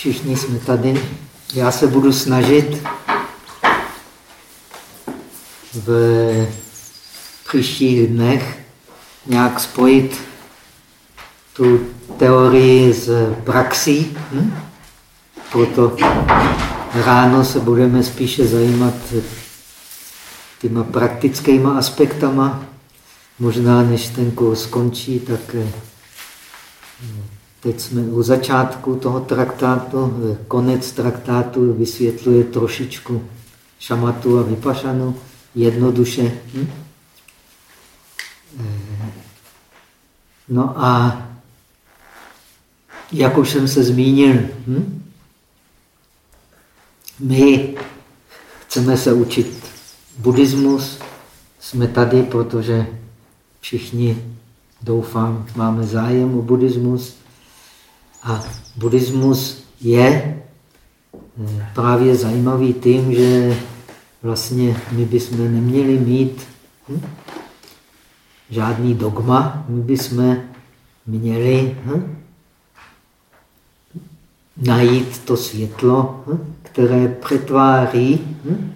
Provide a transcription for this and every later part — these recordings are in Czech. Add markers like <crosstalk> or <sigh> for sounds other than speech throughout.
Všichni jsme tady. Já se budu snažit v příštích dnech nějak spojit tu teorii s praxí. Hm? Proto ráno se budeme spíše zajímat těma praktickýma aspektama. Možná, než ten kurz skončí, tak eh, teď jsme u začátku toho traktátu. Konec traktátu vysvětluje trošičku šamatu a vypašanu jednoduše. Hm? Eh, no a jak už jsem se zmínil, hm? my chceme se učit buddhismus, jsme tady, protože všichni, doufám, máme zájem o buddhismus. A buddhismus je eh, právě zajímavý tím, že vlastně my bychom neměli mít hm, žádný dogma, my bychom měli hm, najít to světlo, hm, které přetváří hm,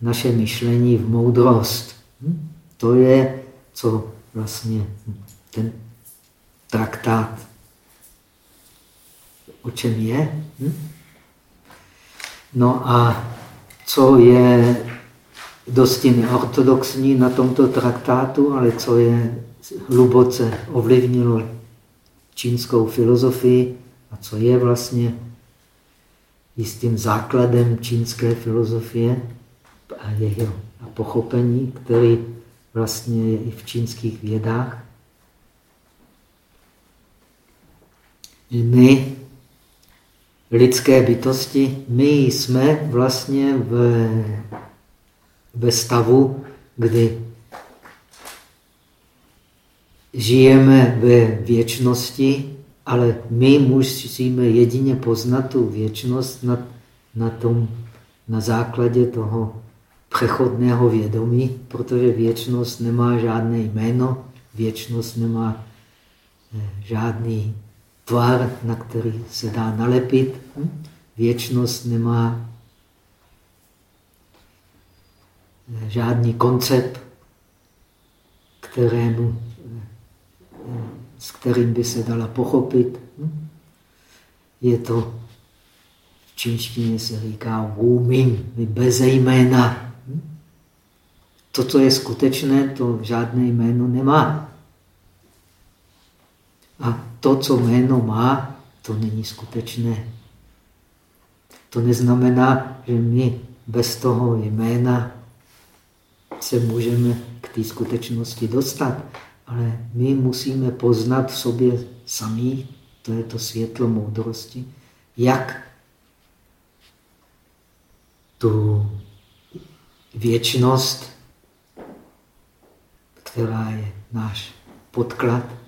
naše myšlení v moudrost. Hm, to je, co vlastně ten traktát o čem je. Hm? No a co je dosti neortodoxní na tomto traktátu, ale co je hluboce ovlivnilo čínskou filozofii a co je vlastně jistým základem čínské filozofie a jeho a pochopení, který vlastně je i v čínských vědách. My, lidské bytosti, my jsme vlastně v, ve stavu, kdy žijeme ve věčnosti, ale my musíme jedině poznat tu věčnost na, na, tom, na základě toho přechodného vědomí, protože věčnost nemá žádné jméno, věčnost nemá eh, žádný tvar, na který se dá nalepit. Hm? Věčnost nemá žádný koncept, kterému, s kterým by se dala pochopit. Hm? Je to, v čínštině se říká Wu Ming, bez jména. To, co je skutečné, to žádné jméno nemá. A to, co jméno má, to není skutečné. To neznamená, že my bez toho jména se můžeme k té skutečnosti dostat. Ale my musíme poznat v sobě samý, to je to světlo moudrosti, jak tu věčnost, která je náš podklad?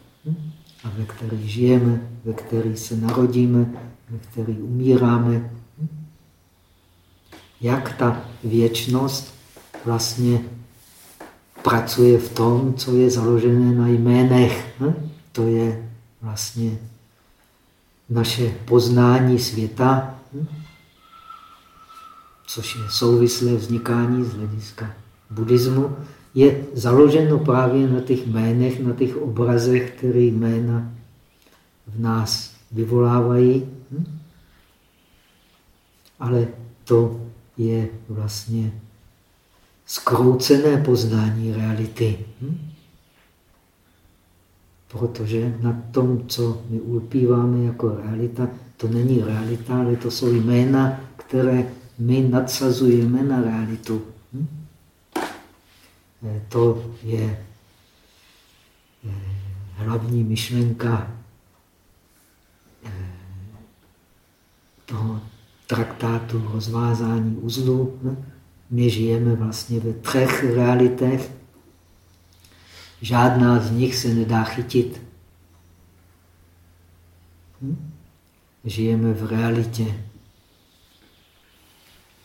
A ve který žijeme, ve který se narodíme, ve který umíráme. Hm? Jak ta věčnost vlastně pracuje v tom, co je založené na jménech. Hm? To je vlastně naše poznání světa, což je souvislé vznikání z hlediska buddhismu, je založeno právě na těch jménech, na těch obrazech, které jména v nás vyvolávají. Hm? Ale to je vlastně skroucené poznání reality. Hm? Protože na tom, co my ulpíváme jako realita, to není realita, ale to jsou jména, které my nadsazujeme na realitu. Eh, to je eh, hlavní myšlenka eh, toho traktátu rozvázání uzlu. My žijeme vlastně ve třech realitech. Žádná z nich se nedá chytit. Hm? Žijeme v realitě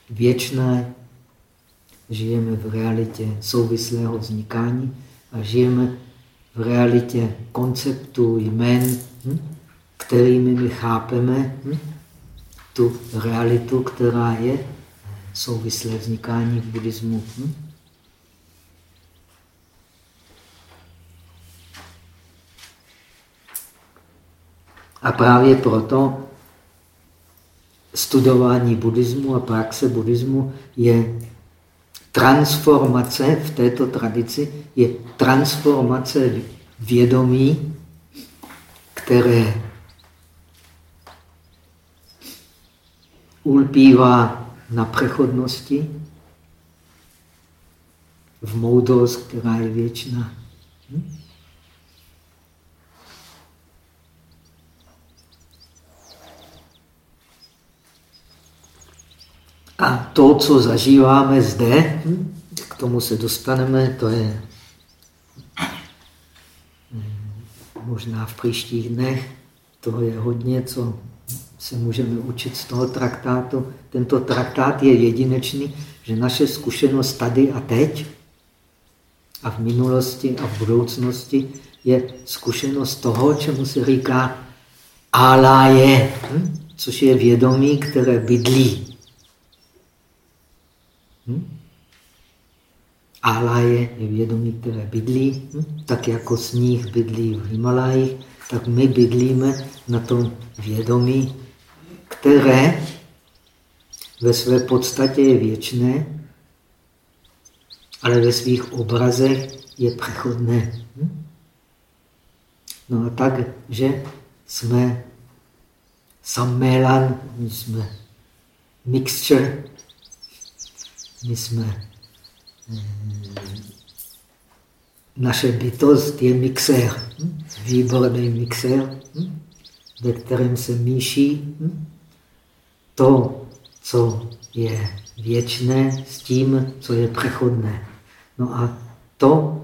věčné, žijeme v realitě souvislého vznikání a žijeme v realitě konceptu jmén, hm? kterými my chápeme hm? tu realitu, která je souvislé vznikání v buddhismu. Hm? A právě proto studování buddhismu a praxe buddhismu je transformace v této tradici, je transformace vědomí, které ulpívá na přechodnosti, v moudrost, která je věčná. Hm? A to, co zažíváme zde, k tomu se dostaneme, to je hm, možná v příštích dnech, toho je hodně, co se můžeme učit z toho traktátu. Tento traktát je jedinečný, že naše zkušenost tady a teď a v minulosti a v budoucnosti je zkušenost toho, čemu se říká aláje, hm? což je vědomí, které bydlí Hm? Álaje je vědomí, které bydlí, hm? tak jako sníh bydlí v Himalajích, tak my bydlíme na tom vědomí, které ve své podstatě je věčné, ale ve svých obrazech je přechodné. Hm? No a tak, že jsme sammelan, jsme mixture my jsme, eh, naše bytost je mixér, hm? výborný mixér, hm? ve kterém se míší hm? to, co je věčné, s tím, co je přechodné. No a to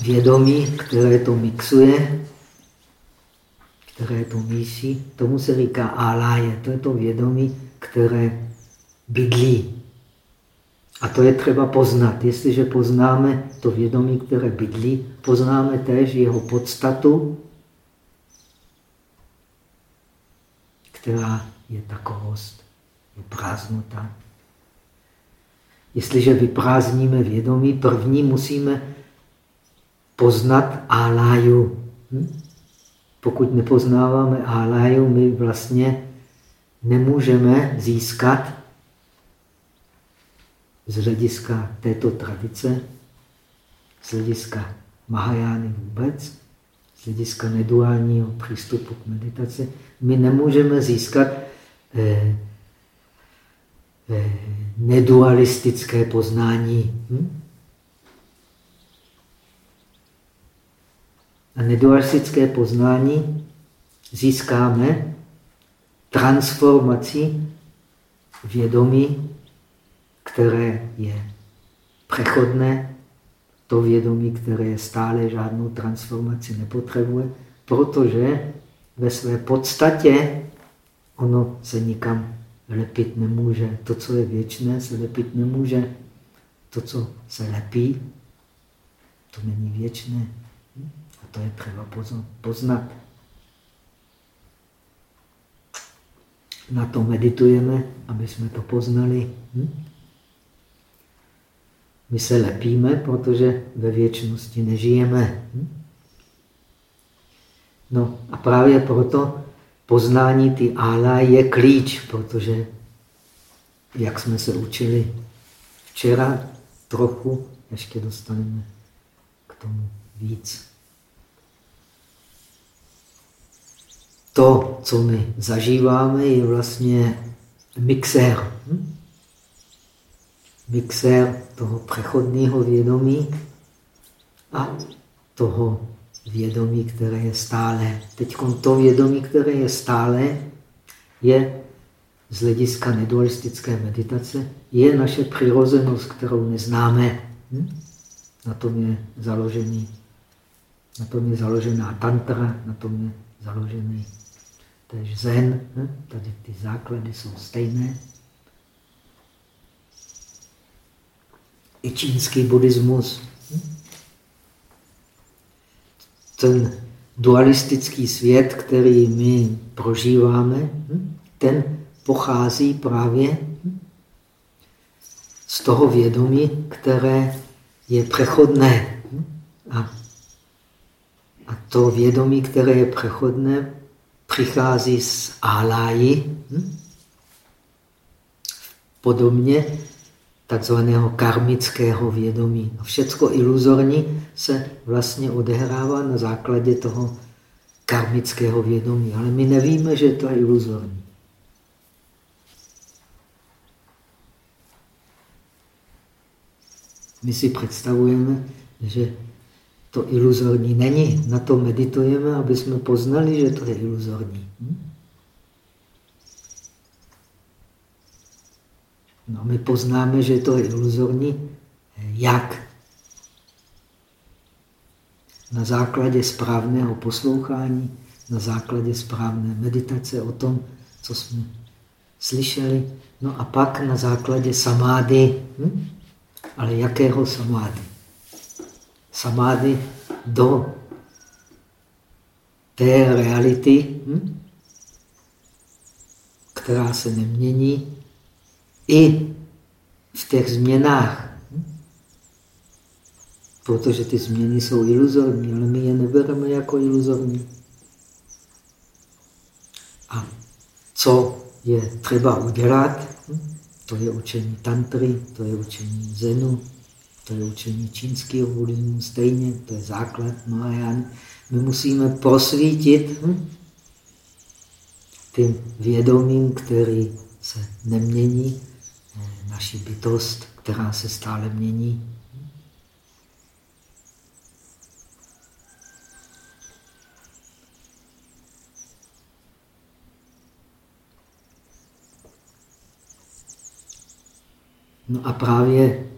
vědomí, které to mixuje, které to míší, tomu se říká aláje. To je to vědomí, které bydlí. A to je třeba poznat. Jestliže poznáme to vědomí, které bydlí, poznáme též jeho podstatu, která je takovost, je prázdnota. Jestliže vyprázdníme vědomí, první musíme poznat áláju. Hm? Pokud nepoznáváme áláju, my vlastně nemůžeme získat z hlediska této tradice, z hlediska Mahajány vůbec, z hlediska neduálního přístupu k meditaci, my nemůžeme získat eh, eh, nedualistické poznání. Hm? A nedualistické poznání získáme transformací vědomí které je přechodné, to vědomí, které stále žádnou transformaci nepotřebuje, protože ve své podstatě ono se nikam lepit nemůže. To, co je věčné, se lepit nemůže. To, co se lepí, to není věčné. A to je třeba poznat. Na to meditujeme, aby jsme to poznali. Hm? My se lepíme, protože ve věčnosti nežijeme. Hm? No a právě proto poznání ty ála je klíč, protože, jak jsme se učili včera, trochu ještě dostaneme k tomu víc. To, co my zažíváme, je vlastně mixér. Hm? Mixér toho přechodného vědomí a toho vědomí, které je stále. Teď to vědomí, které je stále, je z hlediska nedualistické meditace, je naše přirozenost, kterou neznáme. Hm? Na tom je založený. Na tom je založená tantra, na tom je založený tež zen. Hm? Tady ty základy jsou stejné. I čínský buddhismus. Ten dualistický svět, který my prožíváme, ten pochází právě z toho vědomí, které je přechodné. A, a to vědomí, které je přechodné, přichází z áláji, podobně takzvaného karmického vědomí. A všecko iluzorní se vlastně odehrává na základě toho karmického vědomí. Ale my nevíme, že to je iluzorní. My si představujeme, že to iluzorní není. Na to meditujeme, aby jsme poznali, že to je iluzorní. Hm? No, my poznáme, že to je iluzorní. Jak? Na základě správného poslouchání, na základě správné meditace o tom, co jsme slyšeli. No a pak na základě samády. Hm? Ale jakého samády? Samády do té reality, hm? která se nemění, i v těch změnách. Protože ty změny jsou iluzorní, ale my je nebereme jako iluzorní. A co je třeba udělat? To je učení tantry, to je učení zenu, to je učení čínského buddhismu stejně, to je základ Mahaján. My musíme prosvítit hm, tím vědomím, který se nemění, naši bytost, která se stále mění. No a právě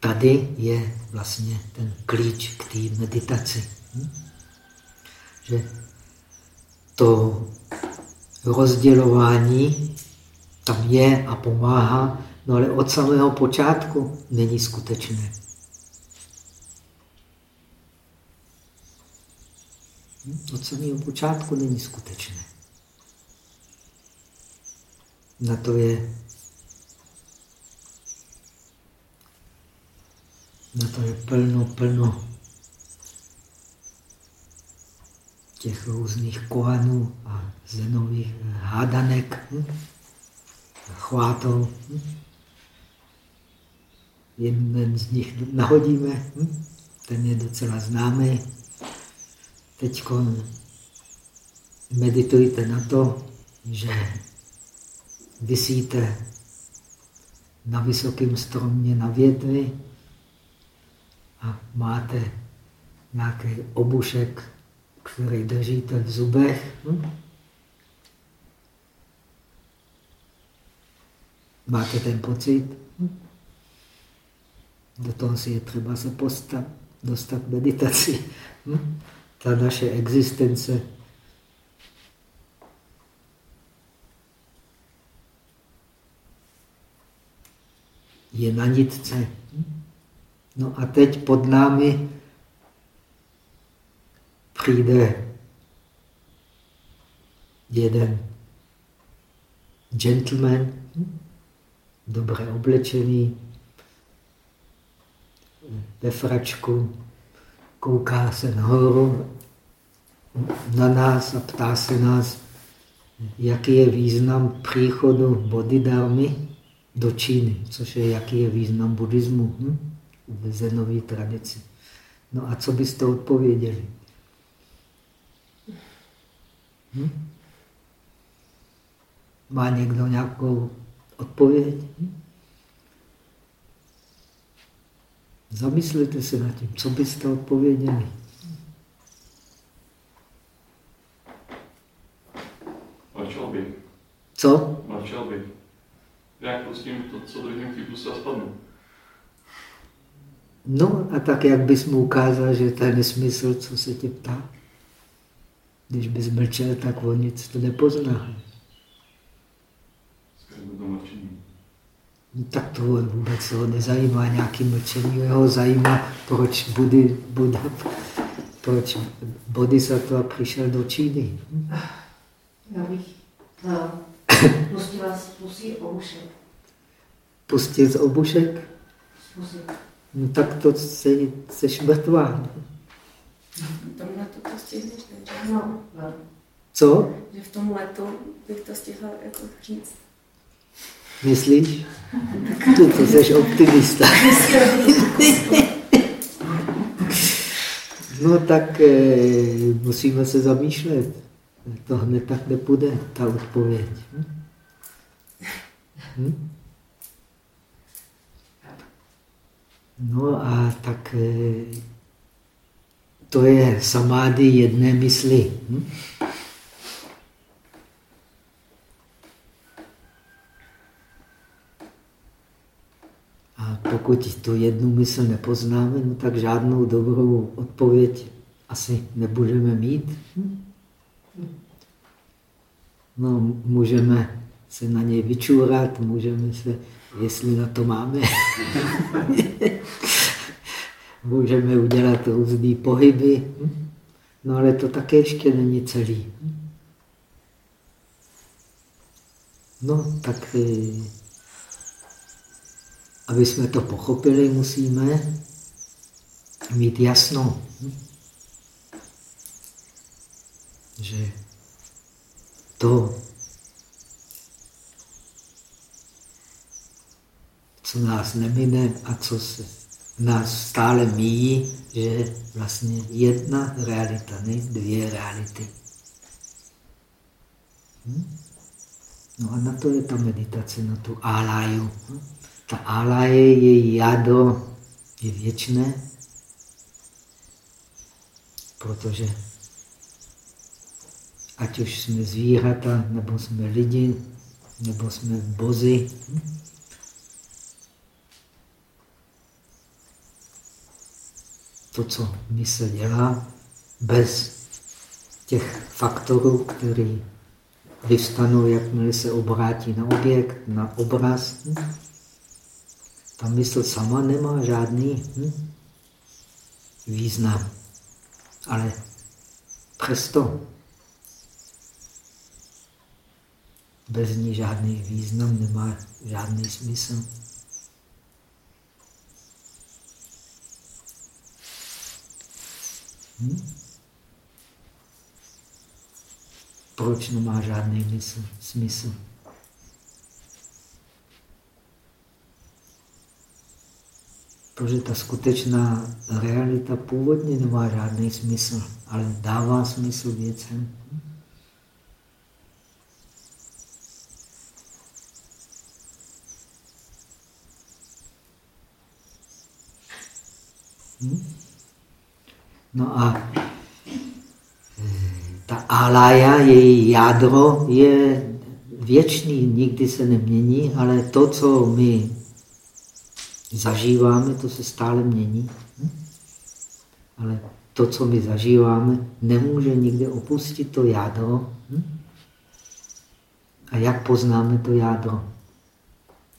tady je vlastně ten klíč k té meditaci. Hm? Že to rozdělování tam je a pomáhá, no ale od samého počátku není skutečné. Hm? Od samého počátku není skutečné. Na to je na to je plno, plno těch různých kohanů a zenových hádanek, hm? chvátou. Hm? Jeden z nich nahodíme, hm? ten je docela známý. Teď meditujte na to, že vysíte na vysokém stromě na větvi a máte nějaký obušek který držíte v zubech. Hm? Máte ten pocit? Hm? Do toho si je třeba se postat, dostat meditaci. Hm? Ta naše existence je na nitce. No a teď pod námi přijde jeden gentleman, dobře oblečený, ve fračku, kouká se nahoru na nás a ptá se nás, jaký je význam příchodu Bodhidharmy do Číny, což je, jaký je význam buddhismu hm? v zenové tradici. No a co byste odpověděli? Hm? Má někdo nějakou odpověď? Hm? Zamyslete se nad tím, co byste odpověděli. Mlčel bych. Co? Mlčel bych. Jak pustím to, co druhým chybu se spadnu. No a tak, jak bys mu ukázal, že to je nesmysl, co se tě ptá? Když bys mlčel, tak on nic to nepozná. No, tak to vůbec ho nezajímá nějaký mlčení, jeho zajímá, proč Budy, Buddha, proč Bodhisattva přišel do Číny. Já bych pustila pustit obušek. Pustit z obušek? Pustit. No tak to jsi, jsi mrtvá. Tomhle to, to stihneš, ne? No, no. Co? Že v tom letu bych to stihla jako říct. Myslíš? Ty to <laughs> jsi optimista. no tak e, musíme se zamýšlet. To hned tak nepůjde, ta odpověď. Hm? Hm? No a tak e, to je samády jedné mysli. Hm? A pokud tu jednu mysl nepoznáme, no tak žádnou dobrou odpověď asi nebudeme mít. No, můžeme se na něj vyčůrat, můžeme se, jestli na to máme, <laughs> můžeme udělat různé pohyby, no ale to také ještě není celý. No, tak eh, aby jsme to pochopili, musíme mít jasno, že to, co nás nemine a co se nás stále míjí, že je vlastně jedna realita, ne dvě reality. Hm? No a na to je ta meditace, na tu áláju. Hm? Ta álaje, její jádro je věčné, protože ať už jsme zvířata, nebo jsme lidi, nebo jsme bozy, to, co mysl dělá, bez těch faktorů, které vyvstanou, jakmile se obrátí na objekt, na obraz, ta mysl sama nemá žádný hm, význam. Ale přesto bez ní žádný význam nemá žádný smysl. Hm? Proč nemá žádný mysl, smysl? Protože ta skutečná realita původně nemá žádný smysl, ale dává smysl věcem. Hm? No a eh, ta alaya, její jádro je věčný, nikdy se nemění, ale to, co my zažíváme, to se stále mění. Hm? Ale to, co my zažíváme, nemůže nikdy opustit to jádro. Hm? A jak poznáme to jádro?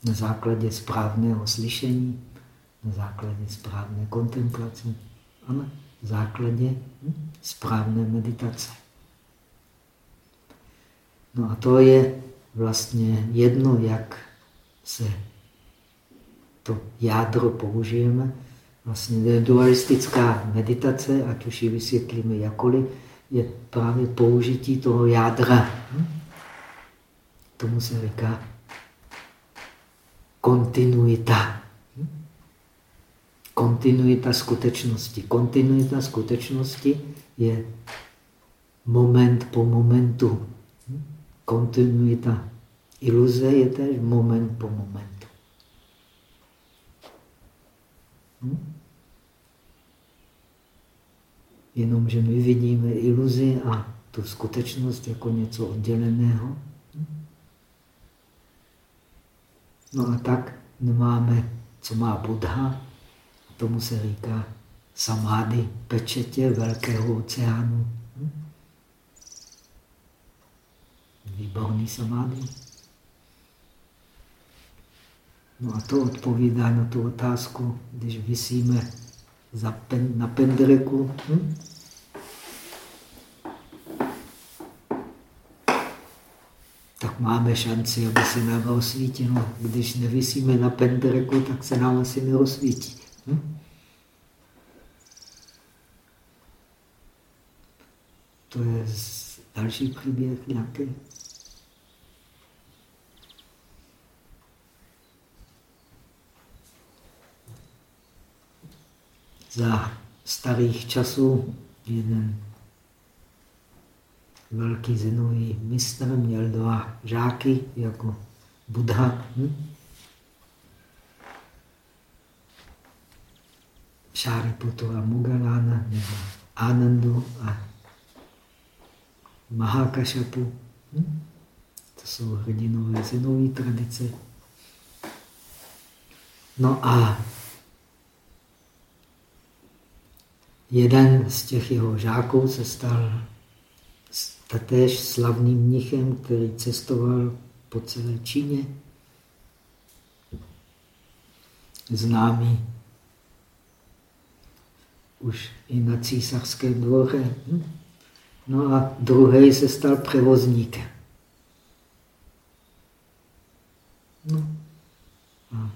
Na základě správného slyšení, na základě správné kontemplace a na základě správné meditace. No a to je vlastně jedno, jak se to jádro použijeme. Vlastně dualistická meditace, ať už ji vysvětlíme jakoliv, je právě použití toho jádra. Tomu se říká kontinuita. Kontinuita skutečnosti. Kontinuita skutečnosti je moment po momentu. Kontinuita iluze je tež moment po momentu. Hm? Jenomže my vidíme iluzi a tu skutečnost jako něco odděleného. Hm? No a tak nemáme, co má Buddha, tomu se říká samády, pečetě velkého oceánu. Hm? Výborný samády. No a to odpovídá na tu otázku, když vysíme za pen, na pendreku. Hm? tak máme šanci, aby se nám rozsvítilo. Když nevysíme na pendreku, tak se nám asi nerozsvítí. Hm? To je další příběh nějaký. Za starých časů jeden velký zenový mistr měl dva žáky jako Buddha. Hm? Šáriputu a Mugalána nebo Anandu a Mahakašapu. Hm? To jsou hrdinové zenové tradice. No a jeden z těch jeho žáků se stal tatéž slavným mnichem, který cestoval po celé Číně. Známý už i na císařském dvoře. Hm? No a druhý se stal převozníkem. No. A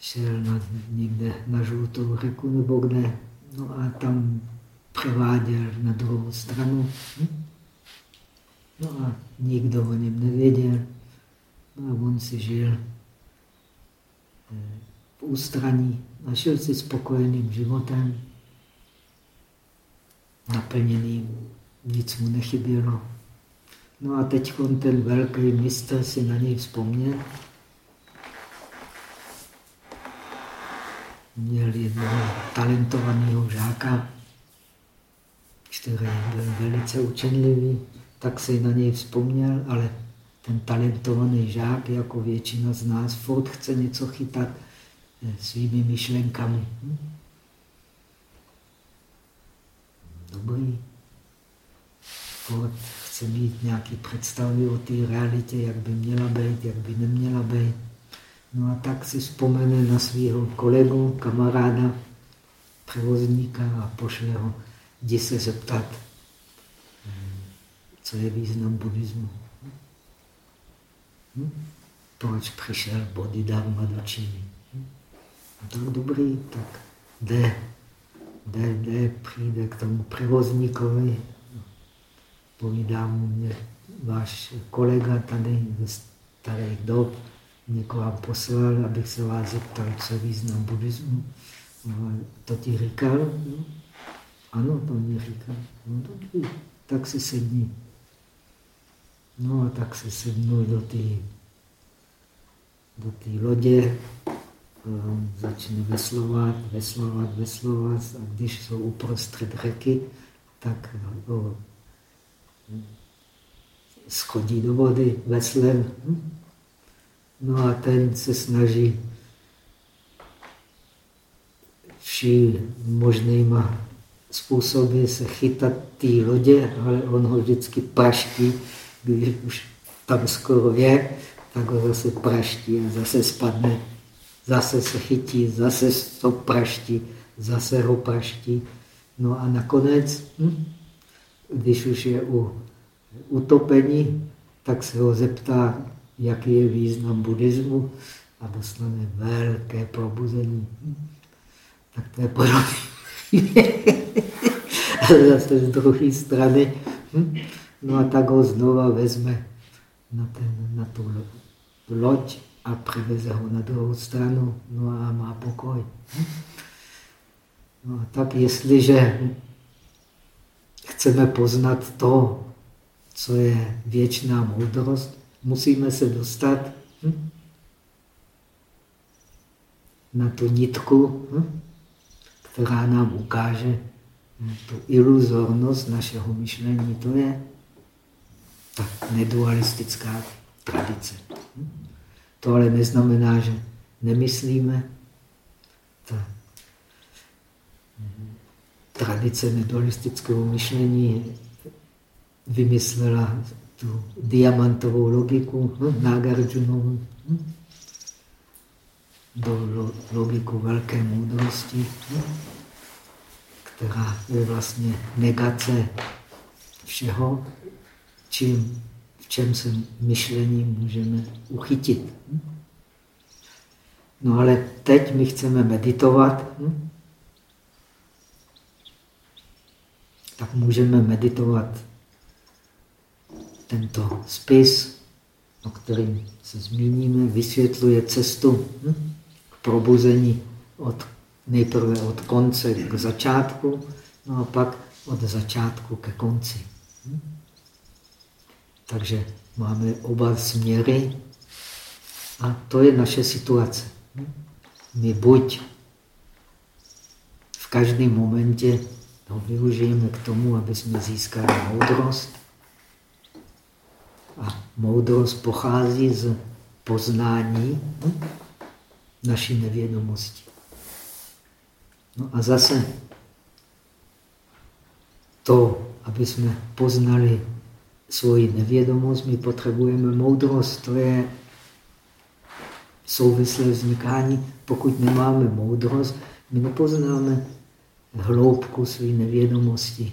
šel na, někde na žlutou řeku nebo kde. No a tam převáděl na druhou stranu. Hm? No a nikdo o něm nevěděl. No a on si žil eh, v ústraní a žil si spokojeným životem, naplněným, nic mu nechybělo. No a teď ten velký mistr si na něj vzpomněl. Měl jednoho talentovaného žáka, který byl velice učenlivý, tak si na něj vzpomněl, ale ten talentovaný žák, jako většina z nás, furt chce něco chytat svými myšlenkami. Hm? Dobrý. Furt chce mít nějaké představy o té realitě, jak by měla být, jak by neměla být. No a tak si vzpomene na svého kolegu, kamaráda, převozníka a pošle ho jdi se zeptat, co je význam buddhismu. Hm? Proč přišel Bodhidharma do Číny? No tak dobrý, tak jde, jde, přijde k tomu převozníkovi, povídá mu mě, váš kolega tady ze starých dob někoho poslal, abych se vás zeptal, co je význam buddhismu. To ti říkal? No? Ano, to mě říká. No dobrý, tak si sedni. No a tak se sednu do té do té lodě, začne veslovat, veslovat, veslovat a když jsou uprostřed řeky, tak ho schodí do vody veslem. No a ten se snaží vší možnýma způsoby se chytat té lodě, ale on ho vždycky praští, když už tam skoro je, tak ho zase praští a zase spadne, zase se chytí, zase to praští, zase ho praští. No a nakonec, hm, když už je u utopení, tak se ho zeptá, jaký je význam buddhismu a dostane velké probuzení. Tak to je podobné. <laughs> zase z druhé strany. Hm? No a tak ho znova vezme na, ten, na tu loď a přiveze ho na druhou stranu. No a má pokoj. Hm? No a tak jestliže chceme poznat to, co je věčná moudrost, musíme se dostat hm? na tu nitku, hm? která nám ukáže tu iluzornost našeho myšlení. To je ta nedualistická tradice. To ale neznamená, že nemyslíme. Ta tradice nedualistického myšlení vymyslela tu diamantovou logiku hm, Nagarjunovu. Hm? do logiku velké moudrosti, která je vlastně negace všeho, čím, čem se myšlení můžeme uchytit. No ale teď my chceme meditovat, tak můžeme meditovat tento spis, o kterém se zmíníme, vysvětluje cestu k probuzení od, nejprve od konce k začátku, no a pak od začátku ke konci. Takže máme oba směry a to je naše situace. My buď v každém momentě to využijeme k tomu, aby jsme získali moudrost. A moudrost pochází z poznání naší nevědomosti. No a zase to, aby jsme poznali svoji nevědomost, my potřebujeme moudrost. To je souvislé vznikání. Pokud nemáme moudrost, my nepoznáme hloubku své nevědomosti.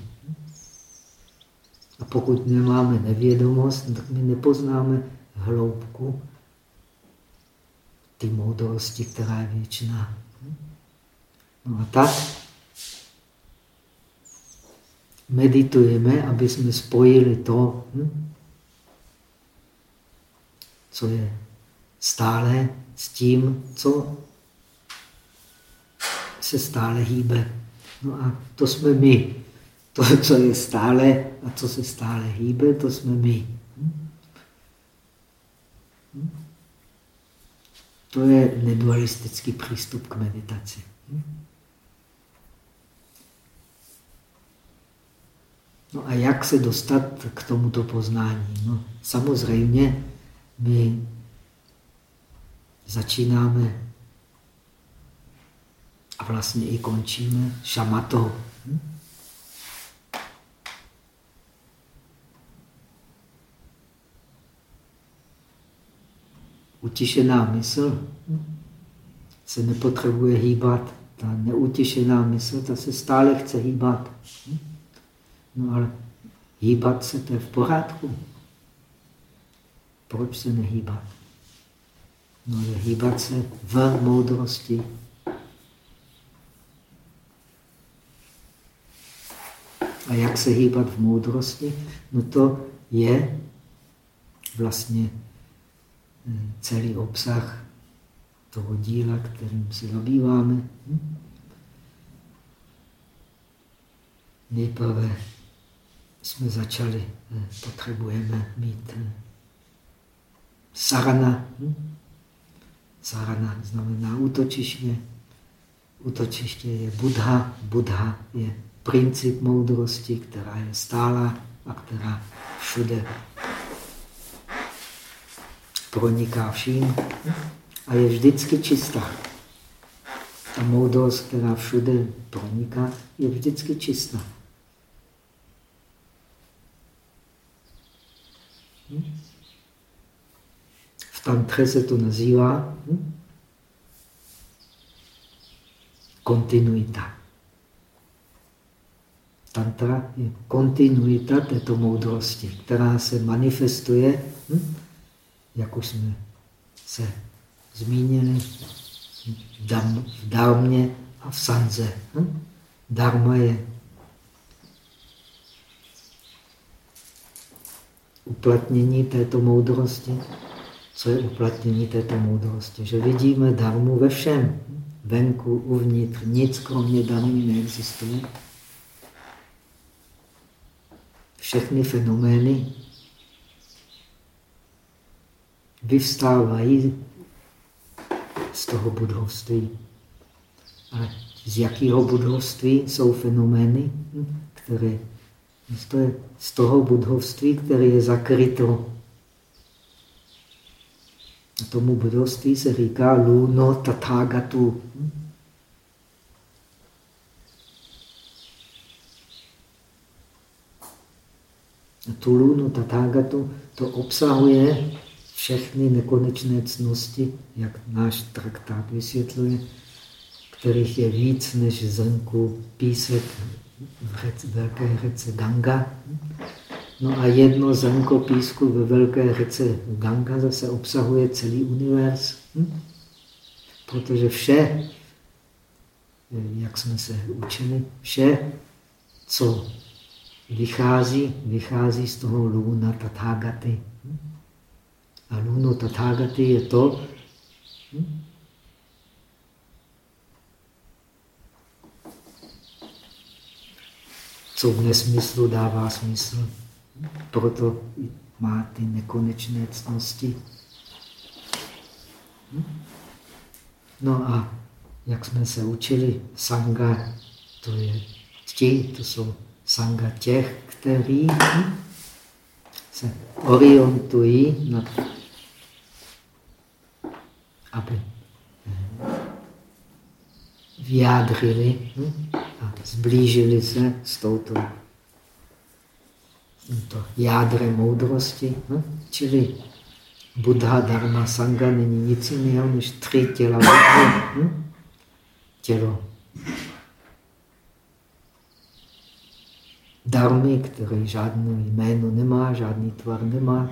A pokud nemáme nevědomost, tak my nepoznáme hloubku ty moudrosti, která je věčná. No a tak meditujeme, aby jsme spojili to, co je stále s tím, co se stále hýbe. No a to jsme my. To, co je stále a co se stále hýbe, to jsme my. To je nedualistický přístup k meditaci. No a jak se dostat k tomuto poznání? No, samozřejmě my začínáme a vlastně i končíme šamatou. Hm? Utišená mysl se nepotřebuje hýbat. Ta neutišená mysl, ta se stále chce hýbat. Hm? No ale hýbat se, to je v pořádku. Proč se nehýbat? No ale hýbat se v moudrosti, A jak se hýbat v moudrosti? No to je vlastně hm, celý obsah toho díla, kterým se zabýváme. Hm? Nejprve jsme začali, hm, potřebujeme mít sarana. Sarana znamená útočiště. Útočiště je Buddha. Buddha je princip moudrosti, která je stála a která všude proniká vším a je vždycky čistá. Ta moudrost, která všude proniká, je vždycky čistá. V tantře se to nazývá kontinuita. Tantra je kontinuita této moudrosti, která se manifestuje, hm? jak už jsme se zmínili, v darmě a v sanze. Hm? Dharma je uplatnění této moudrosti. Co je uplatnění této moudrosti? Že vidíme darmu ve všem. Venku, uvnitř, nic kromě darmy neexistuje všechny fenomény vyvstávají z toho budovství. Ale z jakého budovství jsou fenomény, které to je z toho budovství, které je zakryto. Tomu budovství se říká luno tathagatu. tu lunu tathagatu, to obsahuje všechny nekonečné cnosti, jak náš traktát vysvětluje, kterých je víc než zrnku písek v velké řece Ganga. No a jedno zrnko písku ve velké řece Ganga zase obsahuje celý univerz. Protože vše, jak jsme se učili, vše, co vychází, vychází z toho luna tathagaty. A luno tathagaty je to, co v nesmyslu dává smysl. Proto má ty nekonečné cnosti. No a jak jsme se učili, sanga, to je ti, to jsou sanga těch, který se orientují, na, aby vyjádřili a zblížili se s touto to jádrem moudrosti. Čili Buddha, Dharma, Sangha není nic jiného než tři těla. Tělo darmy, který žádné jméno nemá, žádný tvar nemá.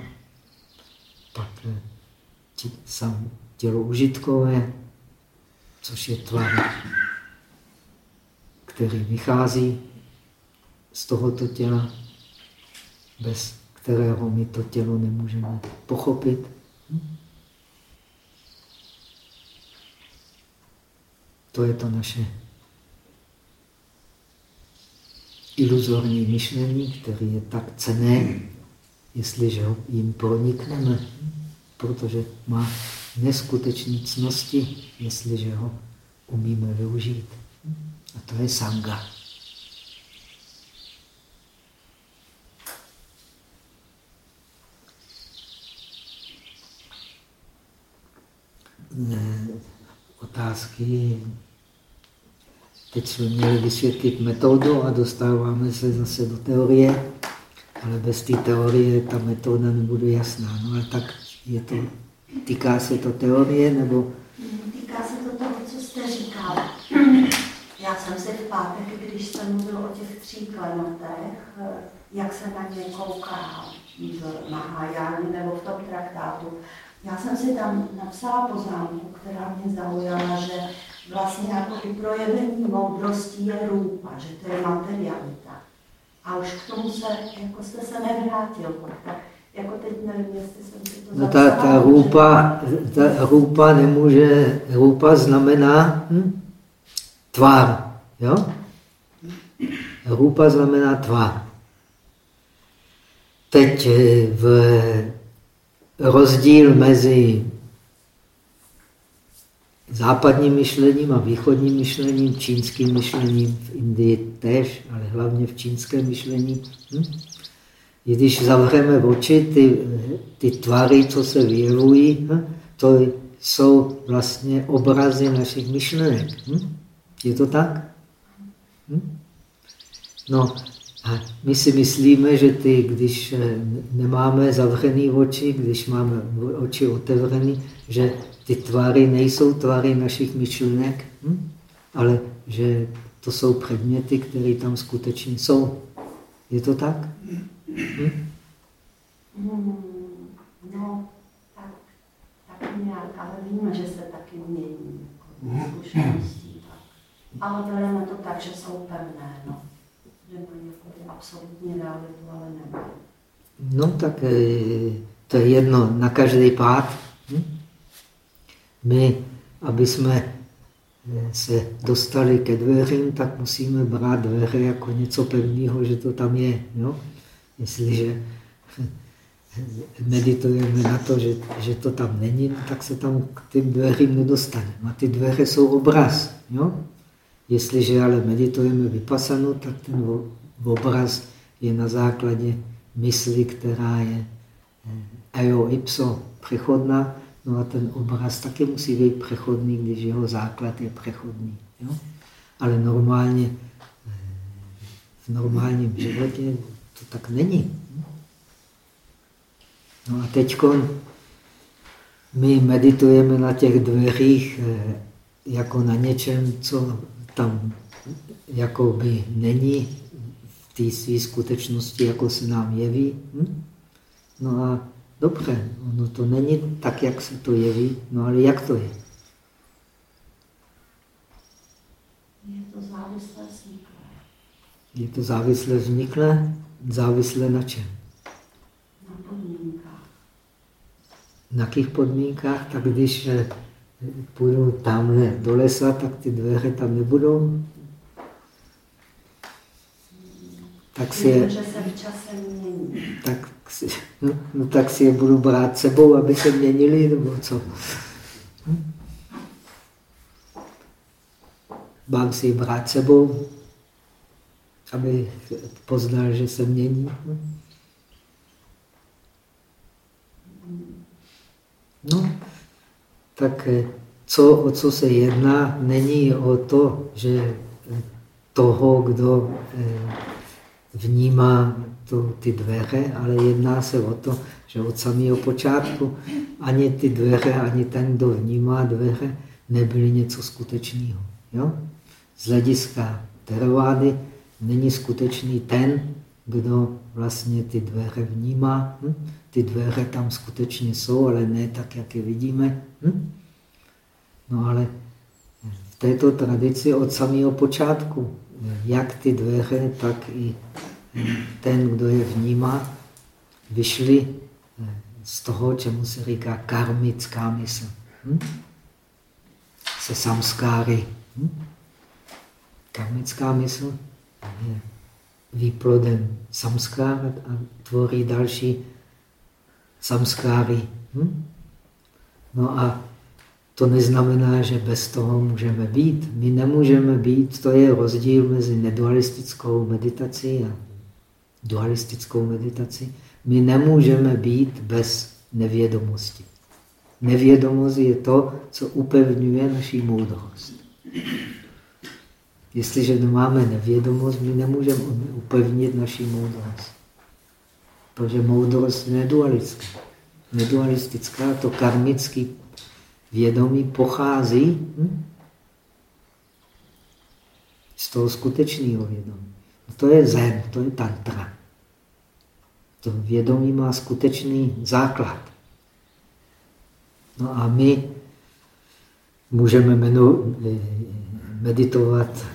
Pak eh, sam tělo užitkové, což je tvar, který vychází z tohoto těla, bez kterého my to tělo nemůžeme pochopit. To je to naše iluzorní myšlení, který je tak cené, jestliže ho jim pronikneme, protože má neskutečné cnosti, jestliže ho umíme využít. A to je sanga. Otázky Teď jsme měli vysvětlit metodu a dostáváme se zase do teorie, ale bez té teorie ta metoda nebude jasná. No ale tak je to, týká se to teorie nebo? Týká se to toho, co jste říkal. Já jsem si v pátek, když jsem mluvil o těch tří klenotech, jak se na ně kouká v Mahajáni nebo v tom traktátu, já jsem si tam napsala poznámku, která mě zaujala, že vlastně jako i projevení moudrosti je růpa, že to je materialita. A už k tomu se, jako jste se nevrátil, tak jako teď nevím, jestli jsem si to No ta, ta, růpa, ta růpa nemůže, růpa znamená hm, tvár, jo? Růpa znamená tvár. Teď eh, v rozdíl mezi západním myšlením a východním myšlením, čínským myšlením, v Indii tež, ale hlavně v čínském myšlení. Hm? Když zavřeme oči, ty, ty tvary, co se vyjevují, hm? to jsou vlastně obrazy našich myšlenek. Hm? Je to tak? Hm? No a my si myslíme, že ty, když nemáme zavřený oči, když máme oči otevřený, že ty tvary nejsou tvary našich myšlenek, hm? ale že to jsou předměty, které tam skutečně jsou. Je to tak? Hm? Hmm, no, tak, tak nějak, ale víme, že se taky mění jako zkušeností. Ale bereme to tak, že jsou pevné, no. Absolutní realitu, ale. No tak eh, to je jedno na každý pád. Hm? My, aby jsme se dostali ke dveřím, tak musíme brát dveře jako něco pevného, že to tam je. Jo? Jestliže meditujeme na to, že, že to tam není, tak se tam k těm dveřím nedostaneme. A ty dveře jsou obraz. Jo? Jestliže ale meditujeme vypasanu, tak ten obraz je na základě mysli, která je eo ipso přechodná, No a ten obraz taky musí být přechodný, když jeho základ je přechodný. Ale normálně, eh, v normálním životě to tak není. No a teď my meditujeme na těch dveřích eh, jako na něčem, co tam jakoby není v té své skutečnosti, jako se nám jeví. Hm? No a dobře, ono to není tak, jak se to jeví, no ale jak to je? Je to závislé vzniklé. Je to závislé vzniklé? Závislé na čem? Na podmínkách. Na jakých podmínkách? Tak když půjdu tamhle do lesa, tak ty dveře tam nebudou. Tak si je, tak si, no, no, tak si je budu brát sebou, aby se měnili, nebo co? Mám si je brát sebou, aby poznal, že se mění. No, tak eh, co, o co se jedná, není o to, že toho, kdo eh, vnímá to, ty dveře, ale jedná se o to, že od samého počátku ani ty dveře, ani ten, kdo vnímá dveře, nebyly něco skutečného. Jo? Z hlediska terovády není skutečný ten, kdo vlastně ty dveře vnímá. Hm? Ty dveře tam skutečně jsou, ale ne tak, jak je vidíme. Hm? No ale v této tradici od samého počátku, jak ty dveře, tak i ten, kdo je vnímá, vyšli z toho, čemu se říká karmická mysl. Hm? Se samskáry. Hm? Karmická mysl je výplodem samskár a tvoří další samskáry. Hm? No a to neznamená, že bez toho můžeme být. My nemůžeme být, to je rozdíl mezi nedualistickou meditací a dualistickou meditací. My nemůžeme být bez nevědomosti. Nevědomost je to, co upevňuje naši moudrost. Jestliže nemáme nevědomost, my nemůžeme upevnit naši moudrost. Protože moudrost je nedualistická. Nedualistická, to karmický vědomí pochází hm, z toho skutečného vědomí. To je zen, to je tantra. To vědomí má skutečný základ. No a my můžeme meditovat,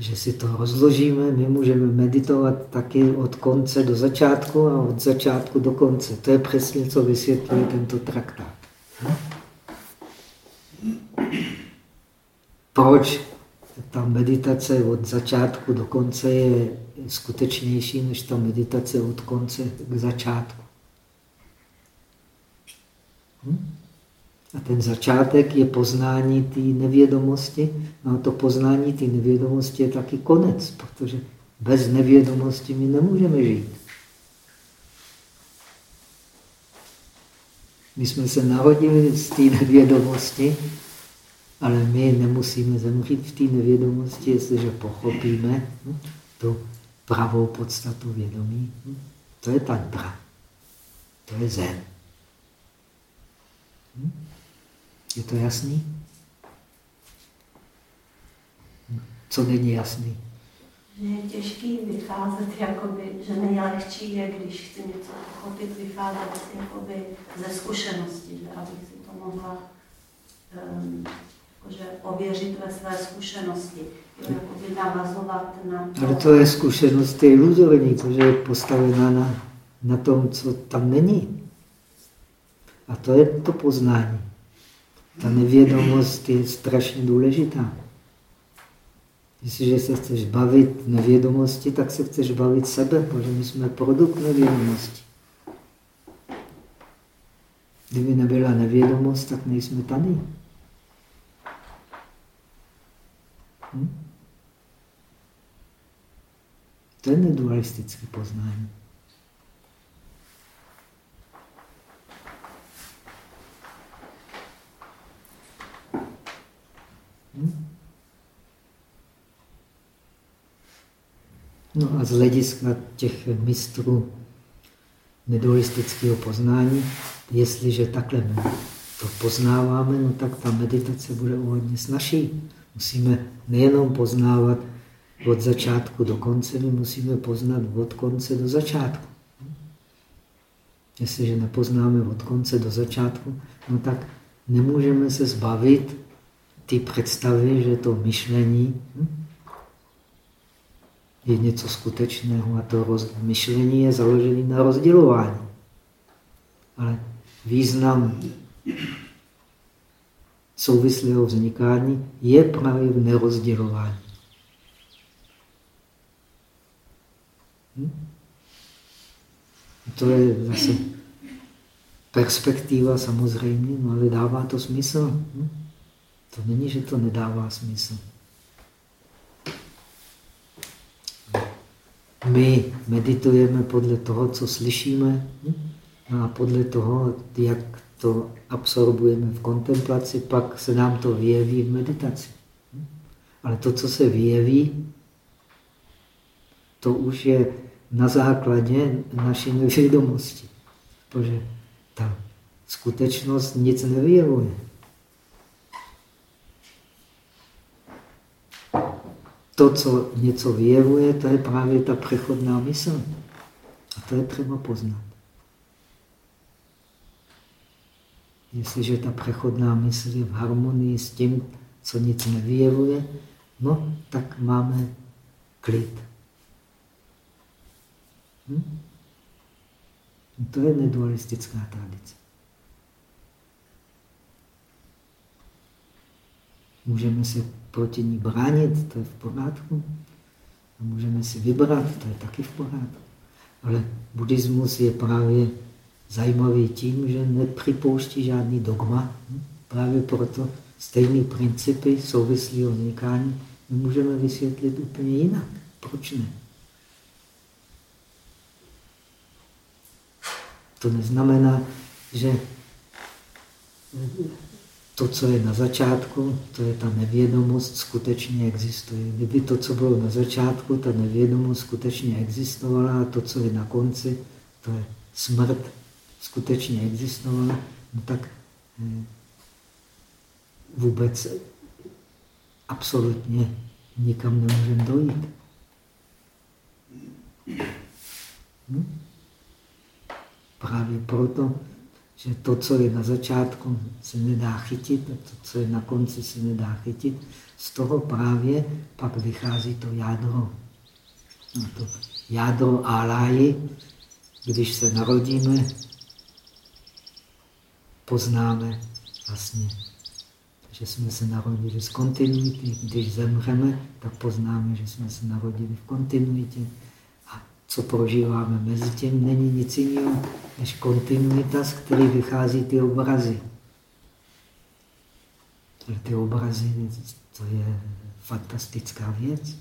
že si to rozložíme, my můžeme meditovat taky od konce do začátku a od začátku do konce. To je přesně, co vysvětluje tento traktát. Proč ta meditace od začátku do konce je skutečnější než ta meditace od konce k začátku? Hm? A ten začátek je poznání té nevědomosti. No a to poznání té nevědomosti je taky konec, protože bez nevědomosti my nemůžeme žít. My jsme se narodili z té nevědomosti, ale my nemusíme zemřít v té nevědomosti, jestliže pochopíme hm, tu pravou podstatu vědomí. Hm. To je tantra. To je zen. Hm. Je to jasný? Co není jasný? Že je těžký vycházet, jakoby, že nejlehčí je, když chci něco pochopit, vycházet jakoby ze zkušenosti, že abych si to mohla um, že ověřit ve své zkušenosti, jakoby navazovat na to. Ale to je zkušenost, iluzorní, protože je postavená na, na tom, co tam není. A to je to poznání. Ta nevědomost je strašně důležitá. Jestliže se chceš bavit nevědomosti, tak se chceš bavit sebe, protože my jsme produkt nevědomosti. Kdyby nebyla nevědomost, tak nejsme tady. Hm? To je nedualistické poznání. Hm? No a z hlediska těch mistrů nedualistického poznání, jestliže takhle to poznáváme, no tak ta meditace bude hodně snažší. Musíme nejenom poznávat od začátku do konce, my musíme poznat od konce do začátku. Jestliže nepoznáme od konce do začátku, no tak nemůžeme se zbavit ty představy, že to myšlení hm, je něco skutečného a to roz... myšlení je založené na rozdělování. Ale význam souvislého vznikání je právě v nerozdělování. Hm? To je zase perspektiva samozřejmě, no ale dává to smysl. Hm? To není, že to nedává smysl. My meditujeme podle toho, co slyšíme a podle toho, jak to absorbujeme v kontemplaci, pak se nám to vyjeví v meditaci. Ale to, co se vyjeví, to už je na základě naší nevědomosti. Protože ta skutečnost nic nevyjevuje. To, co něco vyjevuje, to je právě ta přechodná mysl. A to je třeba poznat. Jestliže ta přechodná mysl je v harmonii s tím, co nic nevyjevuje, no, tak máme klid. Hm? To je nedualistická tradice. Můžeme se proti ní bránit, to je v pořádku. A můžeme si vybrat, to je taky v pořádku. Ale buddhismus je právě zajímavý tím, že nepřipouští žádný dogma. Hm? Právě proto stejné principy souvislého vznikání my můžeme vysvětlit úplně jinak. Proč ne? To neznamená, že to, co je na začátku, to je ta nevědomost, skutečně existuje. Kdyby to, co bylo na začátku, ta nevědomost skutečně existovala a to, co je na konci, to je smrt, skutečně existovala, no tak eh, vůbec absolutně nikam nemůžeme dojít. Hm? Právě proto, že to, co je na začátku, se nedá chytit a to, co je na konci, se nedá chytit. Z toho právě pak vychází to jádro. No to jádro áláji, když se narodíme, poznáme vlastně, že jsme se narodili z kontinuity. Když zemřeme, tak poznáme, že jsme se narodili v kontinuitě co prožíváme mezi tím, není nic jiného než kontinuita, z které vychází ty obrazy. Ty obrazy, to je fantastická věc.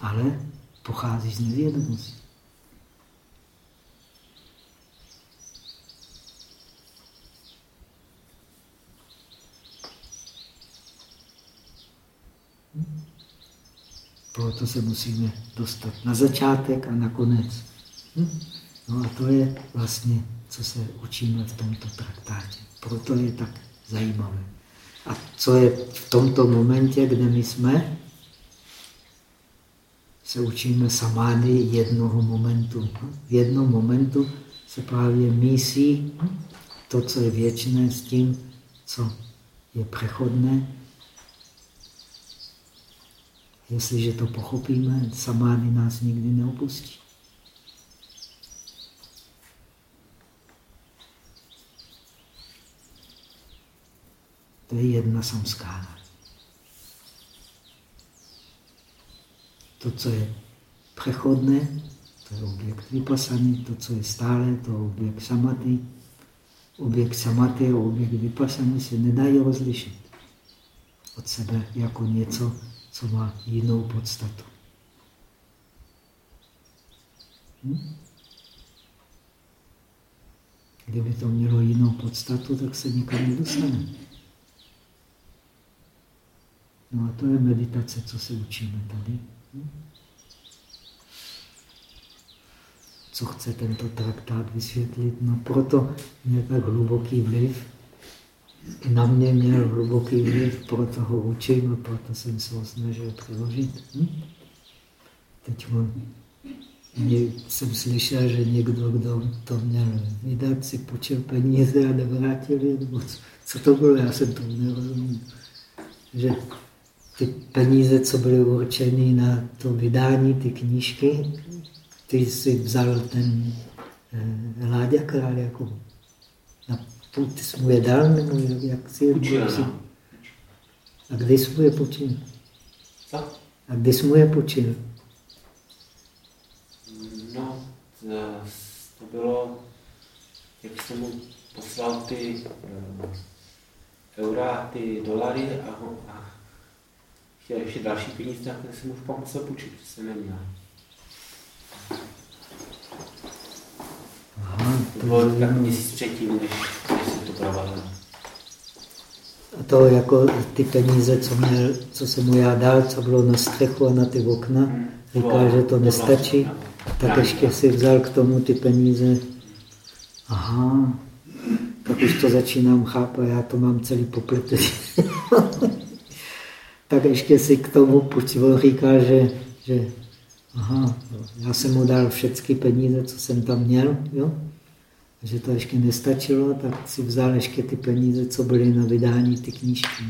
Ale pochází z nevědomosti. Proto se musíme dostat na začátek a na konec. Hm? No a to je vlastně, co se učíme v tomto traktátě. Proto je tak zajímavé. A co je v tomto momentě, kde my jsme, se učíme samády jednoho momentu. V jednom momentu se právě mísí to, co je věčné, s tím, co je přechodné Jestliže to pochopíme, samády nás nikdy neopustí. To je jedna samskára. To, co je přechodné, to je objekt vypasany, to, co je stále, to je objekt samaty. Objekt samaty a objekt vypasany se nedají rozlišit od sebe jako něco, co má jinou podstatu. Hm? Kdyby to mělo jinou podstatu, tak se nikam nedostane. No a to je meditace, co se učíme tady. Hm? co chce tento traktát vysvětlit. No proto měl tak hluboký vliv. Na mě měl hluboký vliv, proto ho učím a proto jsem se ho snažil přeložit. Hm? Teď on, mě, jsem slyšel, že někdo, kdo to měl vydat, si počil peníze a nevrátil je, nebo co, co to bylo, já jsem to nerozuměl. Že ty peníze, co byly určeny na to vydání, ty knížky, ty si vzal ten eh, Láďa král jako na půl, ty jsi mu je dal, nebo jak si je Půjčil, A kdy jsi mu je počil? Co? A kdy jsi mu je počil? No, to, to bylo, jak jsem mu poslal ty uh, eura, ty dolary a, a chtěl ještě další peníze, tak jsem mu už pak musel půjčit, že jsem neměl. To bylo tak měsíc předtím, než, než jsem to provalil. A to jako ty peníze, co, měl, co jsem mu já dal, co bylo na střechu a na ty okna, říkal, že to nestačí, tak ještě si vzal k tomu ty peníze. Aha, tak už to začínám chápat, já to mám celý popletený. <laughs> tak ještě si k tomu půjčil, říkal, že, že aha, já jsem mu dal všechny peníze, co jsem tam měl, jo? Že to ještě nestačilo, tak si vzal ještě ty peníze, co byly na vydání ty knížky.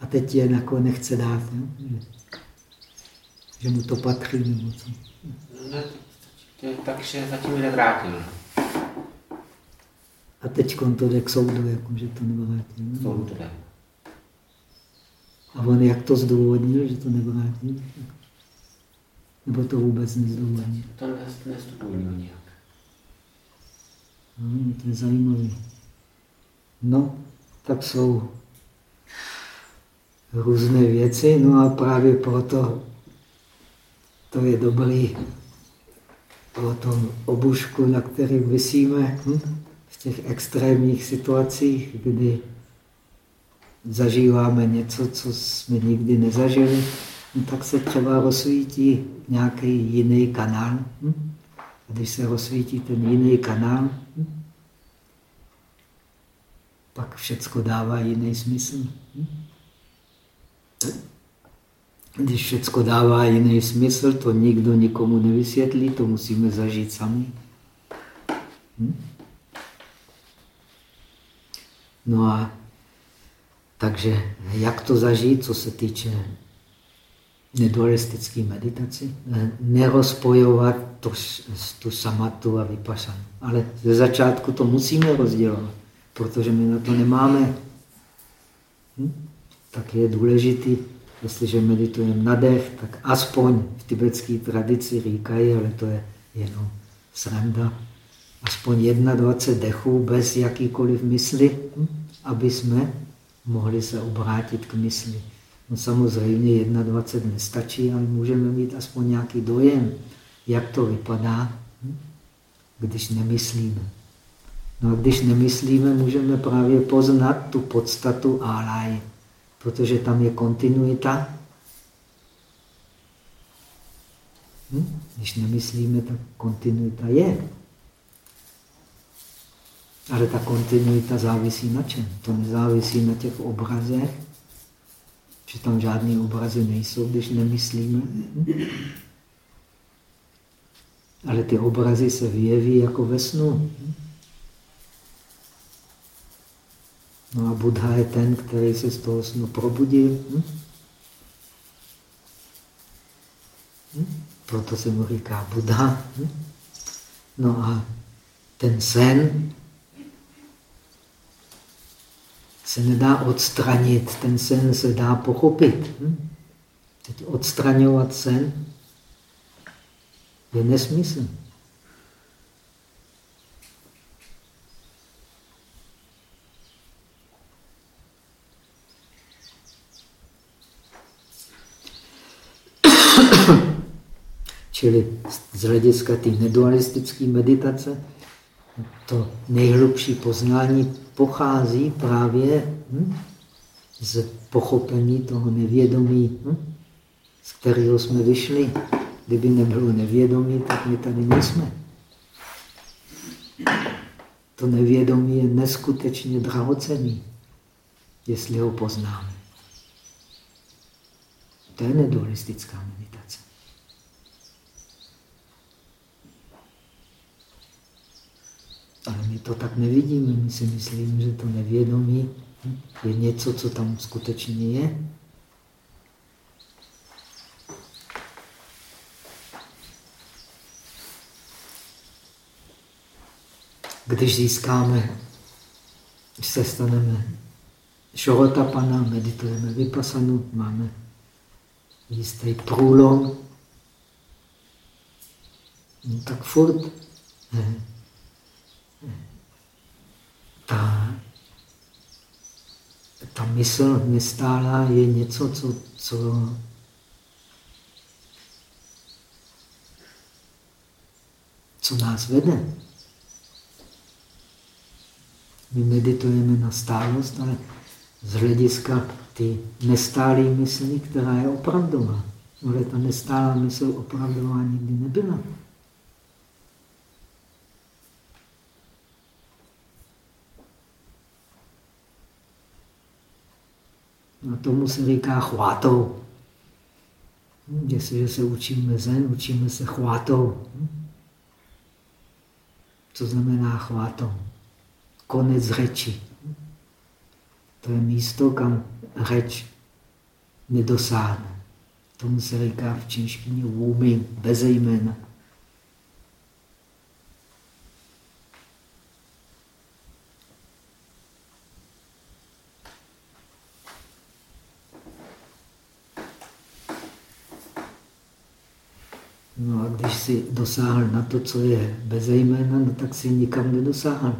A teď je jako nechce dát, jo? Že, mu to patří nebo co. Ne, takže zatím nevrátil. A teď to jde k soudu, jako, že to nevrátil. To jde. A on jak to zdůvodnil, že to nevrátil? Nebo to vůbec nezdůvodnil? To nezdůvodnil No, to je zajímavé. No, tak jsou různé věci, no a právě proto to je dobrý pro tom obušku, na kterém vysíme hm? v těch extrémních situacích, kdy zažíváme něco, co jsme nikdy nezažili, no, tak se třeba rozsvítí nějaký jiný kanál. Hm? Když se rozsvítí ten jiný kanál, pak všecko dává jiný smysl. Když všecko dává jiný smysl, to nikdo nikomu nevysvětlí, to musíme zažít sami. No a takže jak to zažít, co se týče nedualistické meditaci? Nerozpojovat to, tu samatu a vypašanu. Ale ze začátku to musíme rozdělovat, protože my na to nemáme. Hm? Tak je důležitý, jestliže meditujeme na dech, tak aspoň v tibetské tradici říkají, ale to je jenom sranda, aspoň 21 dechů bez jakýkoliv mysli, hm? aby jsme mohli se obrátit k mysli. No samozřejmě 21 nestačí, ale můžeme mít aspoň nějaký dojem, jak to vypadá, hm? když nemyslíme. No a když nemyslíme, můžeme právě poznat tu podstatu alaj, protože tam je kontinuita. Hm? Když nemyslíme, tak kontinuita je. Ale ta kontinuita závisí na čem? To nezávisí na těch obrazech, že tam žádné obrazy nejsou, když nemyslíme. Ale ty obrazy se vyjeví jako ve snu. No a Buddha je ten, který se z toho snu probudil. Proto se mu říká Buddha. No a ten sen se nedá odstranit, ten sen se dá pochopit. Hm? Teď odstraňovat sen je nesmysl. Čili z hlediska té nedualistické meditace to nejhlubší poznání pochází právě hm, z pochopení toho nevědomí, hm, z kterého jsme vyšli. Kdyby nebylo nevědomí, tak my tady nejsme. To nevědomí je neskutečně drahocený, jestli ho poznáme. To je nedualistická meditace. Ale my to tak nevidíme. My si myslíme, že to nevědomí je něco, co tam skutečně je. Když získáme, když se staneme šorotapana, meditujeme vypasanu, máme jistý průlom, no tak furt ta, ta mysl nestálá je něco, co, co co nás vede. My meditujeme na stálost, ale z hlediska ty nestálé mysli, která je opravdová. Ale ta nestálá mysl opravdová nikdy nebyla. A tomu se říká chvátou. Jestliže se učíme zen, učíme se chvátou. Co znamená chvátou? Konec řeči. To je místo, kam řeč nedosáhne. Tomu se říká v čínštině wuming, bez jména. No a když si dosáhl na to, co je bez jména, no tak si nikam nedosáhl.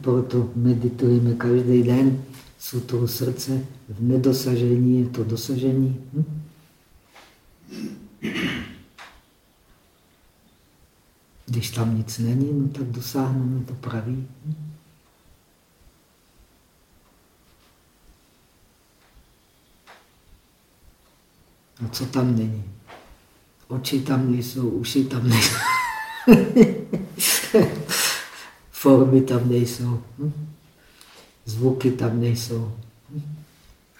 Proto meditujeme každý den toho srdce. V nedosažení je to dosažení. Hm? Když tam nic není, no tak dosáhneme to pravý. Hm? A co tam není? Oči tam nejsou, uši tam nejsou. <laughs> Formy tam nejsou. Hm? Zvuky tam nejsou. Hm?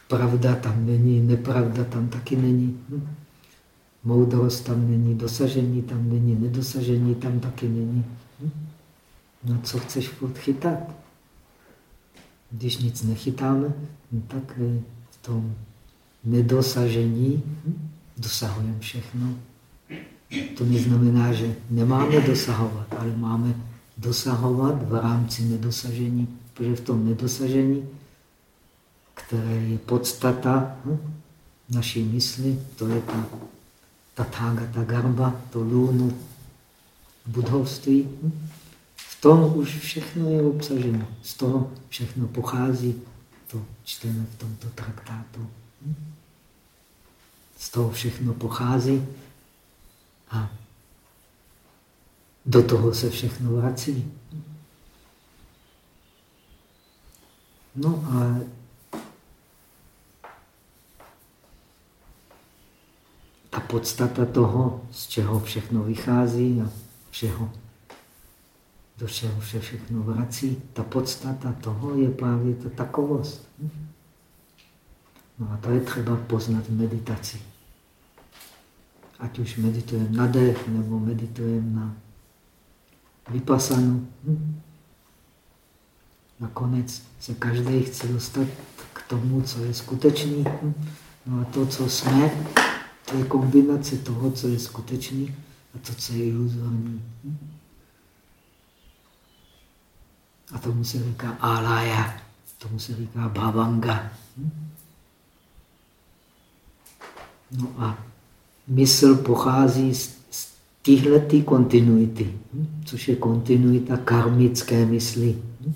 Pravda tam není, nepravda tam taky není. Hm? Moudrost tam není, dosažení tam není, nedosažení tam taky není. No co chceš furt chytat? Když nic nechytáme, no tak eh, v tom nedosažení dosahujeme všechno. To neznamená, že nemáme dosahovat, ale máme dosahovat v rámci nedosažení, protože v tom nedosažení, které je podstata hm, naší mysli, to je ta tathagata garba, to lůno budovství. Hm, v tom už všechno je obsaženo. Z toho všechno pochází. To čteme v tomto traktátu. Hm. Z toho všechno pochází a do toho se všechno vrací. No a ta podstata toho, z čeho všechno vychází a všeho, do čeho se všechno vrací, ta podstata toho je právě ta takovost. No a to je třeba poznat v meditaci. Ať už meditujeme na dech, nebo meditujeme na vypasanu. Hm? Nakonec se každý chce dostat k tomu, co je skutečný. Hm? No a to, co jsme, to je kombinace toho, co je skutečný a to, co je iluzorní. Hm? A tomu se říká alaya, tomu se říká bhavanga. No a mysl pochází z téhletý kontinuity, hm, což je kontinuita karmické mysli. Hm.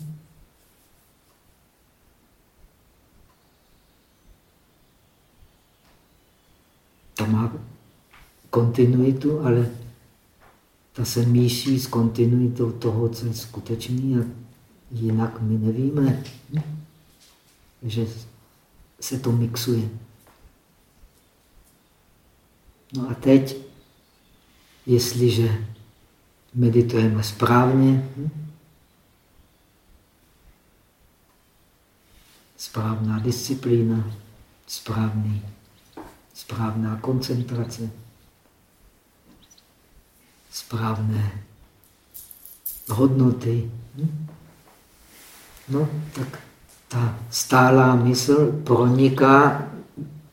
To má kontinuitu, ale ta se míší s kontinuitou toho, co je skutečný a jinak my nevíme, hm, že se to mixuje. No a teď, jestliže meditujeme správně, správná disciplína, správný, správná koncentrace, správné hodnoty. No, tak ta stálá mysl proniká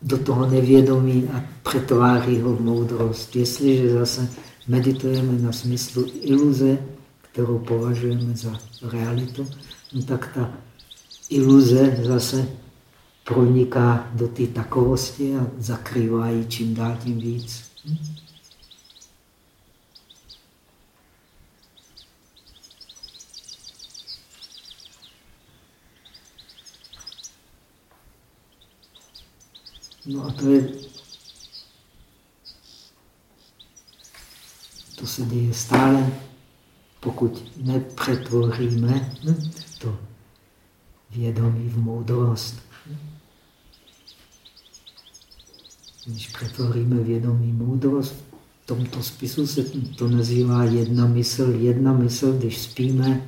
do toho nevědomí a přetváří ho v moudrost. Jestliže zase meditujeme na smyslu iluze, kterou považujeme za realitu, no tak ta iluze zase proniká do té takovosti a zakrývá ji čím dál tím víc. No a to je, to se děje stále, pokud nepřetvoříme hm, to vědomí v moudrost. Když přetvoříme vědomí moudrost, v tomto spisu se to nazývá jedna mysl. Jedna mysl, když spíme,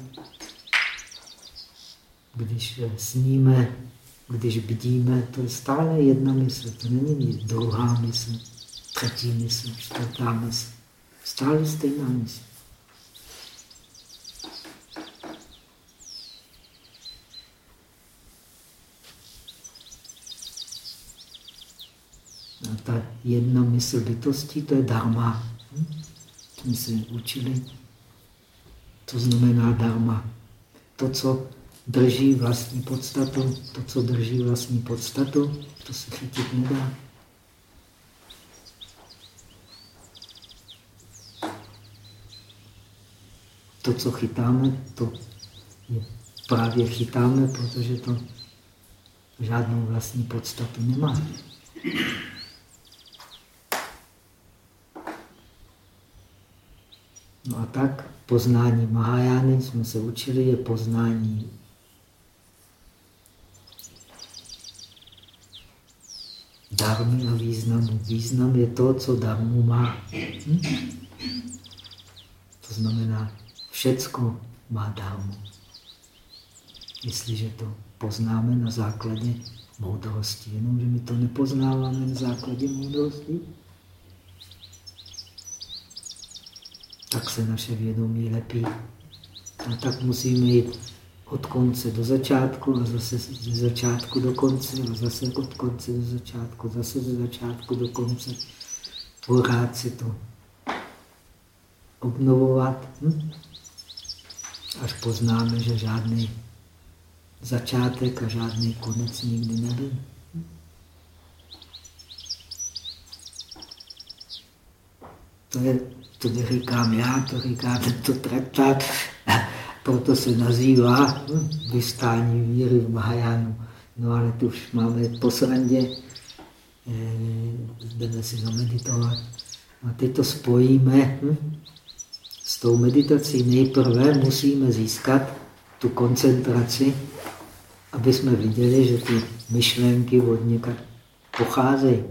když sníme, když bdíme, to je stále jedna mysl, to není druhá mysl, třetí mysl, čtvrtá mysl. Stále stejná mysl. A ta jedna mysl bytosti, to je dharma. Hm? Jsme si učili. To znamená dharma. To, co drží vlastní podstatu. To, co drží vlastní podstatu, to se chytit nedá. To, co chytáme, to je právě chytáme, protože to žádnou vlastní podstatu nemá. No a tak poznání Mahajány, jsme se učili, je poznání darmy a významu. Význam je to, co darmu má. Hm? To znamená, všecko má darmu. Jestliže to poznáme na základě moudrosti. Jenomže my to nepoznáváme na základě moudrosti, tak se naše vědomí lepí. A tak musíme jít od konce do začátku a zase ze začátku do konce a zase od konce do začátku, zase ze začátku do konce. Pořád si to obnovovat, hm? až poznáme, že žádný začátek a žádný konec nikdy nebyl. To je, to neříkám já, to říká tento traktát proto se nazývá hm, vystání víry v Mahajánu. No ale tu už máme po srandě, jdeme si zameditovat. A teď to spojíme hm, s tou meditací. Nejprve musíme získat tu koncentraci, aby jsme viděli, že ty myšlenky od něka pocházejí.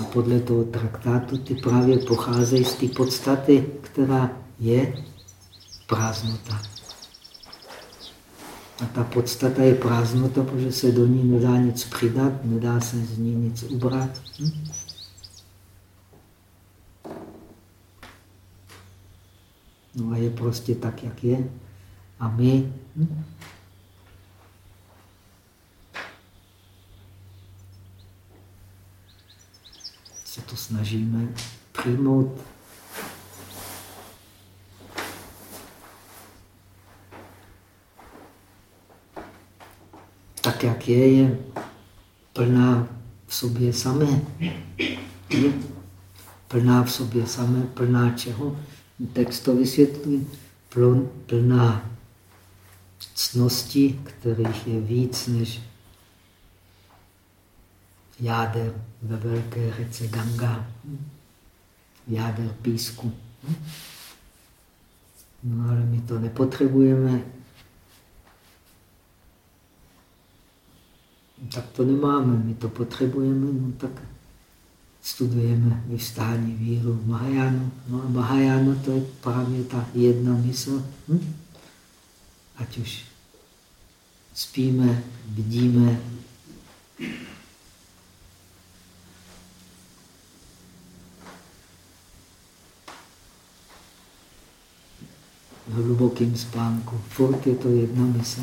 A podle toho traktátu ty právě pocházejí z té podstaty, která je prázdnota. A ta podstata je prázdnota, protože se do ní nedá nic přidat, nedá se z ní nic ubrat. Hm? No a je prostě tak, jak je. A my hm? Snažíme přijmout. Tak, jak je, je plná v sobě samé. Je plná v sobě samé, plná čeho? Text to vysvětlí. Plná cnosti, kterých je víc než jáder ve velké řece Ganga, jáder písku. No ale my to nepotřebujeme. tak to nemáme, my to potřebujeme, no tak studujeme vyvstání víru v Mahajánu. No a Mahajánu to je právě ta jedna mysl. Hm? Ať už spíme, vidíme, v hlubokém spánku. Furt je to jedna mysl.